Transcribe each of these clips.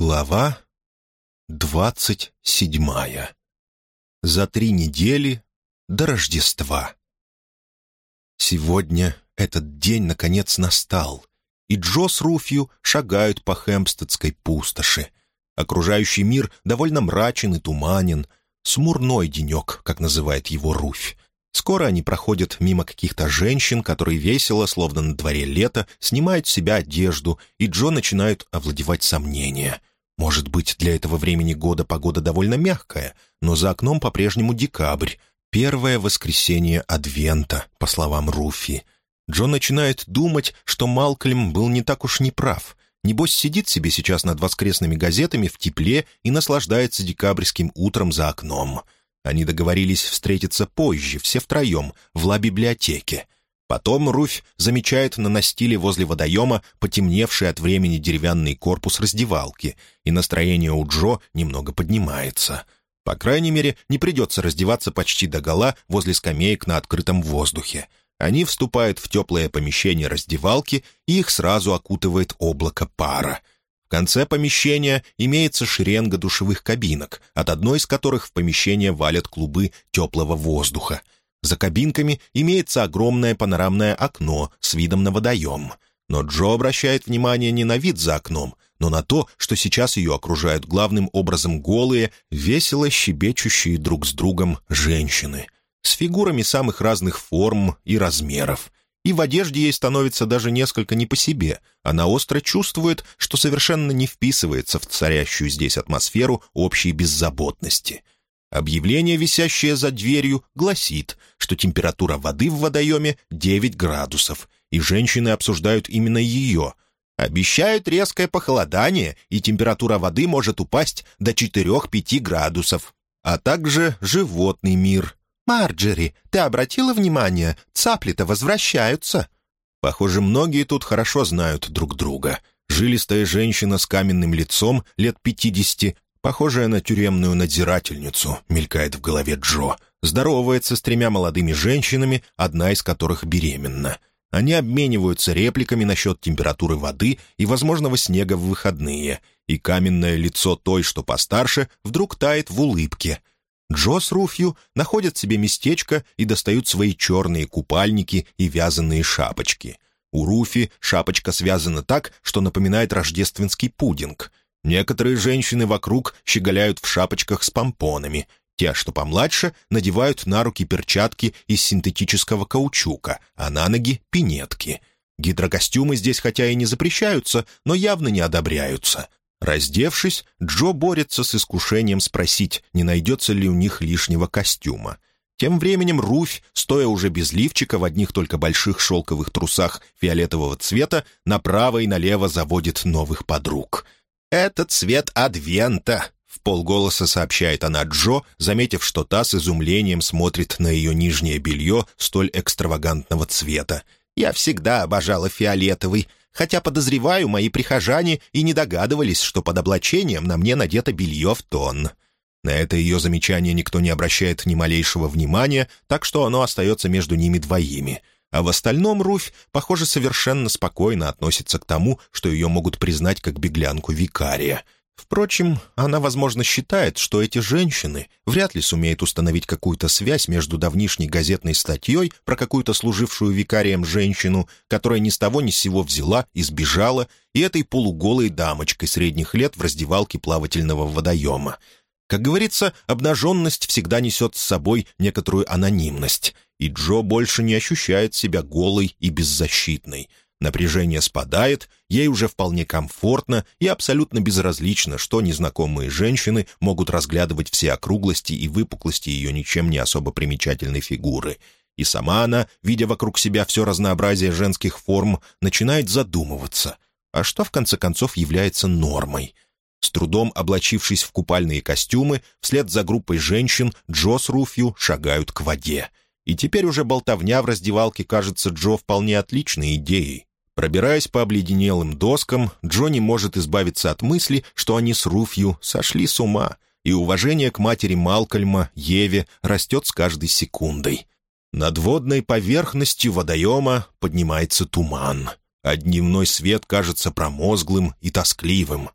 Глава двадцать седьмая. За три недели до Рождества. Сегодня этот день наконец настал, и Джо с Руфью шагают по Хэмпстедской пустоши. Окружающий мир довольно мрачен и туманен, смурной денек, как называет его Руфь. Скоро они проходят мимо каких-то женщин, которые весело, словно на дворе лето, снимают с себя одежду, и Джо начинают овладевать сомнения — может быть, для этого времени года погода довольно мягкая, но за окном по-прежнему декабрь, первое воскресенье Адвента, по словам Руфи. Джон начинает думать, что Малкольм был не так уж неправ. Небось, сидит себе сейчас над воскресными газетами в тепле и наслаждается декабрьским утром за окном. Они договорились встретиться позже, все втроем, в ла-библиотеке. Потом Руфь замечает на настиле возле водоема потемневший от времени деревянный корпус раздевалки, и настроение у Джо немного поднимается. По крайней мере, не придется раздеваться почти до гола возле скамеек на открытом воздухе. Они вступают в теплое помещение раздевалки, и их сразу окутывает облако пара. В конце помещения имеется шеренга душевых кабинок, от одной из которых в помещение валят клубы теплого воздуха — за кабинками имеется огромное панорамное окно с видом на водоем. Но Джо обращает внимание не на вид за окном, но на то, что сейчас ее окружают главным образом голые, весело щебечущие друг с другом женщины, с фигурами самых разных форм и размеров. И в одежде ей становится даже несколько не по себе. Она остро чувствует, что совершенно не вписывается в царящую здесь атмосферу общей беззаботности — Объявление, висящее за дверью, гласит, что температура воды в водоеме 9 градусов, и женщины обсуждают именно ее. Обещают резкое похолодание, и температура воды может упасть до 4-5 градусов. А также животный мир. «Марджери, ты обратила внимание? Цапли-то возвращаются». Похоже, многие тут хорошо знают друг друга. Жилистая женщина с каменным лицом, лет пятидесяти, Похожая на тюремную надзирательницу, мелькает в голове Джо. Здоровается с тремя молодыми женщинами, одна из которых беременна. Они обмениваются репликами насчет температуры воды и возможного снега в выходные, и каменное лицо той, что постарше, вдруг тает в улыбке. Джо с Руфью находят себе местечко и достают свои черные купальники и вязаные шапочки. У Руфи шапочка связана так, что напоминает рождественский пудинг — Некоторые женщины вокруг щеголяют в шапочках с помпонами. Те, что помладше, надевают на руки перчатки из синтетического каучука, а на ноги — пинетки. Гидрокостюмы здесь хотя и не запрещаются, но явно не одобряются. Раздевшись, Джо борется с искушением спросить, не найдется ли у них лишнего костюма. Тем временем Руфь, стоя уже без лифчика в одних только больших шелковых трусах фиолетового цвета, направо и налево заводит новых подруг — «Это цвет Адвента», — в полголоса сообщает она Джо, заметив, что та с изумлением смотрит на ее нижнее белье столь экстравагантного цвета. «Я всегда обожала фиолетовый, хотя, подозреваю, мои прихожане и не догадывались, что под облачением на мне надето белье в тон». На это ее замечание никто не обращает ни малейшего внимания, так что оно остается между ними двоими — а в остальном Руфь, похоже, совершенно спокойно относится к тому, что ее могут признать как беглянку викария. Впрочем, она, возможно, считает, что эти женщины вряд ли сумеют установить какую-то связь между давнишней газетной статьей про какую-то служившую викарием женщину, которая ни с того ни с сего взяла и сбежала, и этой полуголой дамочкой средних лет в раздевалке плавательного водоема. Как говорится, обнаженность всегда несет с собой некоторую анонимность — и Джо больше не ощущает себя голой и беззащитной. Напряжение спадает, ей уже вполне комфортно и абсолютно безразлично, что незнакомые женщины могут разглядывать все округлости и выпуклости ее ничем не особо примечательной фигуры. И сама она, видя вокруг себя все разнообразие женских форм, начинает задумываться, а что в конце концов является нормой — с трудом облачившись в купальные костюмы, вслед за группой женщин Джо с Руфью шагают к воде. И теперь уже болтовня в раздевалке кажется Джо вполне отличной идеей. Пробираясь по обледенелым доскам, Джо не может избавиться от мысли, что они с Руфью сошли с ума, и уважение к матери Малкольма, Еве, растет с каждой секундой. Над водной поверхностью водоема поднимается туман, а дневной свет кажется промозглым и тоскливым.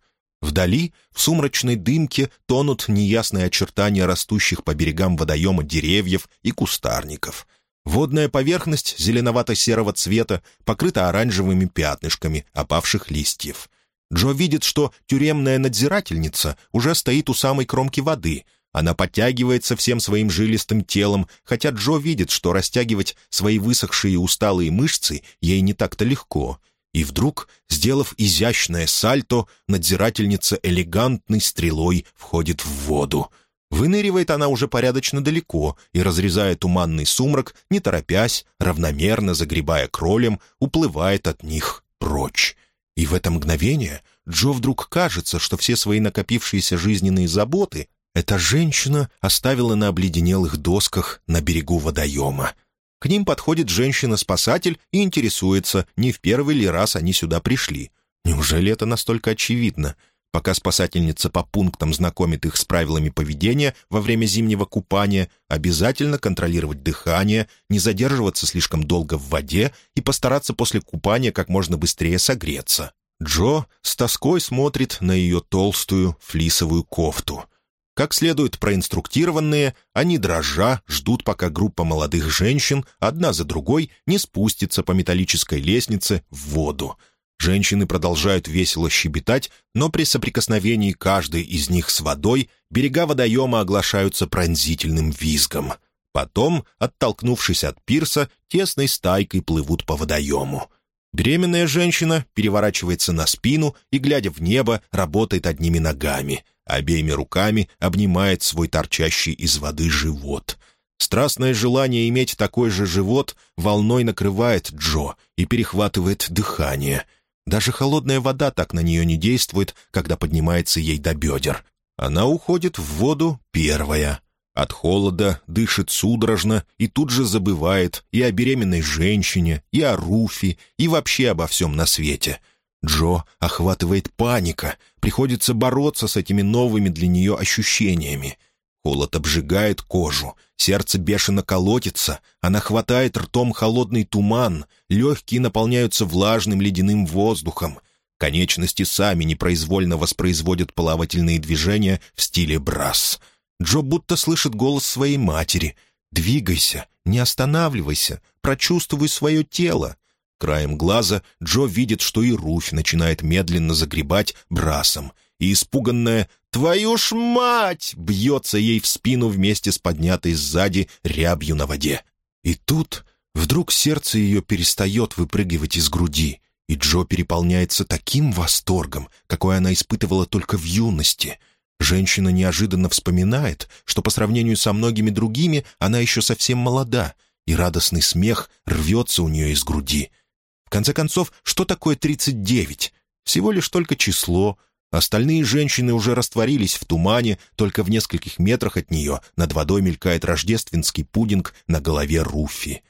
Вдали, в сумрачной дымке, тонут неясные очертания растущих по берегам водоема деревьев и кустарников. Водная поверхность зеленовато-серого цвета покрыта оранжевыми пятнышками опавших листьев. Джо видит, что тюремная надзирательница уже стоит у самой кромки воды. Она подтягивается всем своим жилистым телом, хотя Джо видит, что растягивать свои высохшие усталые мышцы ей не так-то легко — и вдруг, сделав изящное сальто, надзирательница элегантной стрелой входит в воду. Выныривает она уже порядочно далеко и, разрезая туманный сумрак, не торопясь, равномерно загребая кролем, уплывает от них прочь. И в это мгновение Джо вдруг кажется, что все свои накопившиеся жизненные заботы эта женщина оставила на обледенелых досках на берегу водоема. К ним подходит женщина-спасатель и интересуется, не в первый ли раз они сюда пришли. Неужели это настолько очевидно? Пока спасательница по пунктам знакомит их с правилами поведения во время зимнего купания, обязательно контролировать дыхание, не задерживаться слишком долго в воде и постараться после купания как можно быстрее согреться. Джо с тоской смотрит на ее толстую флисовую кофту — как следует проинструктированные, они дрожа ждут, пока группа молодых женщин одна за другой не спустится по металлической лестнице в воду. Женщины продолжают весело щебетать, но при соприкосновении каждой из них с водой берега водоема оглашаются пронзительным визгом. Потом, оттолкнувшись от пирса, тесной стайкой плывут по водоему. Беременная женщина переворачивается на спину и, глядя в небо, работает одними ногами — обеими руками обнимает свой торчащий из воды живот. Страстное желание иметь такой же живот волной накрывает Джо и перехватывает дыхание. Даже холодная вода так на нее не действует, когда поднимается ей до бедер. Она уходит в воду первая. От холода дышит судорожно и тут же забывает и о беременной женщине, и о Руфи, и вообще обо всем на свете — Джо охватывает паника, приходится бороться с этими новыми для нее ощущениями. Холод обжигает кожу, сердце бешено колотится, она хватает ртом холодный туман, легкие наполняются влажным ледяным воздухом. Конечности сами непроизвольно воспроизводят плавательные движения в стиле брас. Джо будто слышит голос своей матери. «Двигайся, не останавливайся, прочувствуй свое тело». Краем глаза Джо видит, что и Руфь начинает медленно загребать брасом, и испуганная «Твою ж мать!» бьется ей в спину вместе с поднятой сзади рябью на воде. И тут вдруг сердце ее перестает выпрыгивать из груди, и Джо переполняется таким восторгом, какой она испытывала только в юности. Женщина неожиданно вспоминает, что по сравнению со многими другими она еще совсем молода, и радостный смех рвется у нее из груди — в конце концов, что такое 39? Всего лишь только число. Остальные женщины уже растворились в тумане, только в нескольких метрах от нее над водой мелькает рождественский пудинг на голове Руфи.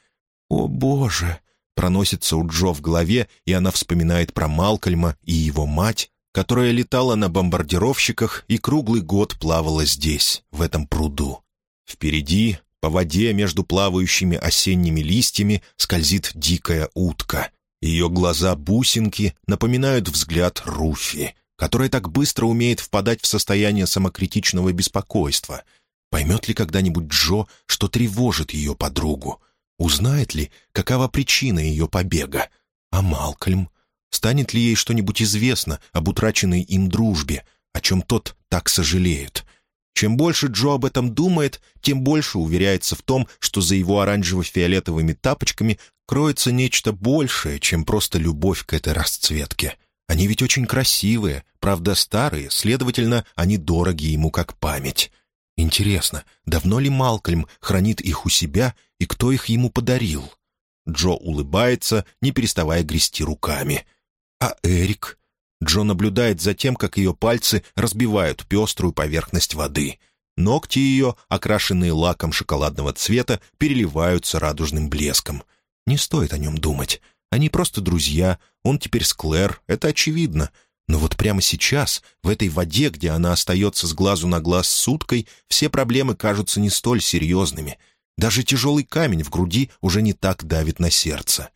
«О, Боже!» — проносится у Джо в голове, и она вспоминает про Малкольма и его мать, которая летала на бомбардировщиках и круглый год плавала здесь, в этом пруду. Впереди, по воде между плавающими осенними листьями, скользит дикая утка. Ее глаза-бусинки напоминают взгляд Руфи, которая так быстро умеет впадать в состояние самокритичного беспокойства. Поймет ли когда-нибудь Джо, что тревожит ее подругу? Узнает ли, какова причина ее побега? А Малкольм? Станет ли ей что-нибудь известно об утраченной им дружбе, о чем тот так сожалеет? Чем больше Джо об этом думает, тем больше уверяется в том, что за его оранжево-фиолетовыми тапочками кроется нечто большее, чем просто любовь к этой расцветке. Они ведь очень красивые, правда старые, следовательно, они дороги ему как память. Интересно, давно ли Малкольм хранит их у себя и кто их ему подарил? Джо улыбается, не переставая грести руками. А Эрик? Джо наблюдает за тем, как ее пальцы разбивают пеструю поверхность воды. Ногти ее, окрашенные лаком шоколадного цвета, переливаются радужным блеском. Не стоит о нем думать. Они просто друзья, он теперь с Клэр, это очевидно. Но вот прямо сейчас, в этой воде, где она остается с глазу на глаз с уткой, все проблемы кажутся не столь серьезными. Даже тяжелый камень в груди уже не так давит на сердце.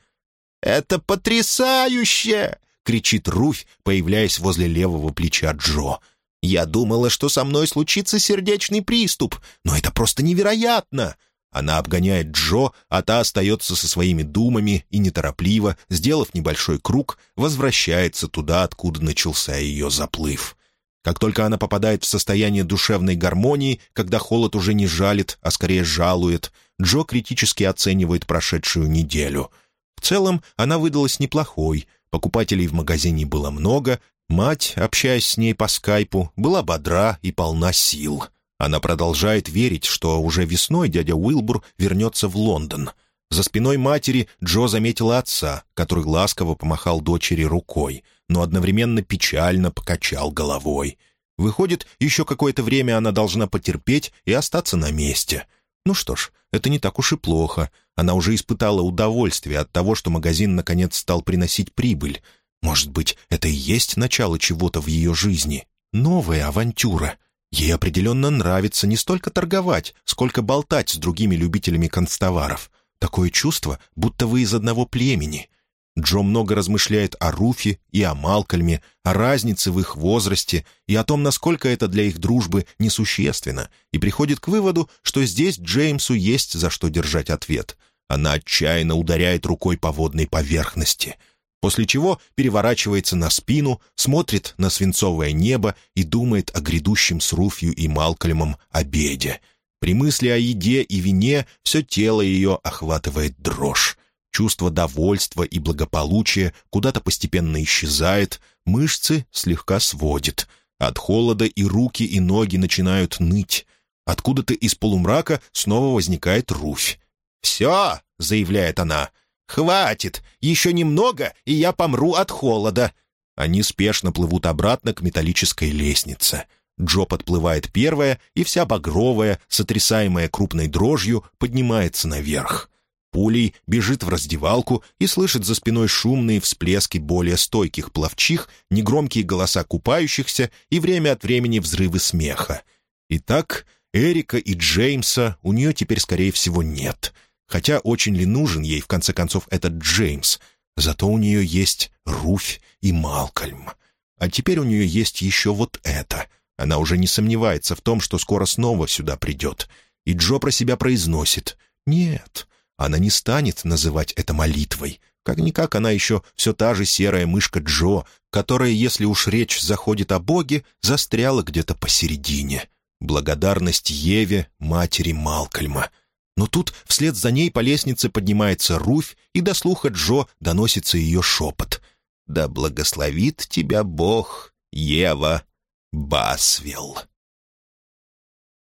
«Это потрясающе!» — кричит Руфь, появляясь возле левого плеча Джо. «Я думала, что со мной случится сердечный приступ, но это просто невероятно!» Она обгоняет Джо, а та остается со своими думами и неторопливо, сделав небольшой круг, возвращается туда, откуда начался ее заплыв. Как только она попадает в состояние душевной гармонии, когда холод уже не жалит, а скорее жалует, Джо критически оценивает прошедшую неделю. В целом она выдалась неплохой, покупателей в магазине было много, мать, общаясь с ней по скайпу, была бодра и полна сил — она продолжает верить, что уже весной дядя Уилбур вернется в Лондон. За спиной матери Джо заметила отца, который ласково помахал дочери рукой, но одновременно печально покачал головой. Выходит, еще какое-то время она должна потерпеть и остаться на месте. Ну что ж, это не так уж и плохо. Она уже испытала удовольствие от того, что магазин наконец стал приносить прибыль. Может быть, это и есть начало чего-то в ее жизни. Новая авантюра — Ей определенно нравится не столько торговать, сколько болтать с другими любителями констоваров. Такое чувство, будто вы из одного племени. Джо много размышляет о Руфе и о Малкольме, о разнице в их возрасте и о том, насколько это для их дружбы несущественно, и приходит к выводу, что здесь Джеймсу есть за что держать ответ. Она отчаянно ударяет рукой по водной поверхности — после чего переворачивается на спину, смотрит на свинцовое небо и думает о грядущем с Руфью и Малкольмом обеде. При мысли о еде и вине все тело ее охватывает дрожь. Чувство довольства и благополучия куда-то постепенно исчезает, мышцы слегка сводит. От холода и руки, и ноги начинают ныть. Откуда-то из полумрака снова возникает Руфь. «Все!» — заявляет она. «Хватит! Еще немного, и я помру от холода!» Они спешно плывут обратно к металлической лестнице. Джо подплывает первая, и вся багровая, сотрясаемая крупной дрожью, поднимается наверх. Пулей бежит в раздевалку и слышит за спиной шумные всплески более стойких пловчих, негромкие голоса купающихся и время от времени взрывы смеха. Итак, Эрика и Джеймса у нее теперь, скорее всего, нет — Хотя очень ли нужен ей, в конце концов, этот Джеймс? Зато у нее есть Руфь и Малкольм. А теперь у нее есть еще вот это. Она уже не сомневается в том, что скоро снова сюда придет. И Джо про себя произносит. Нет, она не станет называть это молитвой. Как-никак она еще все та же серая мышка Джо, которая, если уж речь заходит о Боге, застряла где-то посередине. Благодарность Еве, матери Малкольма — но тут вслед за ней по лестнице поднимается Руфь, и до слуха Джо доносится ее шепот. «Да благословит тебя Бог, Ева Басвилл».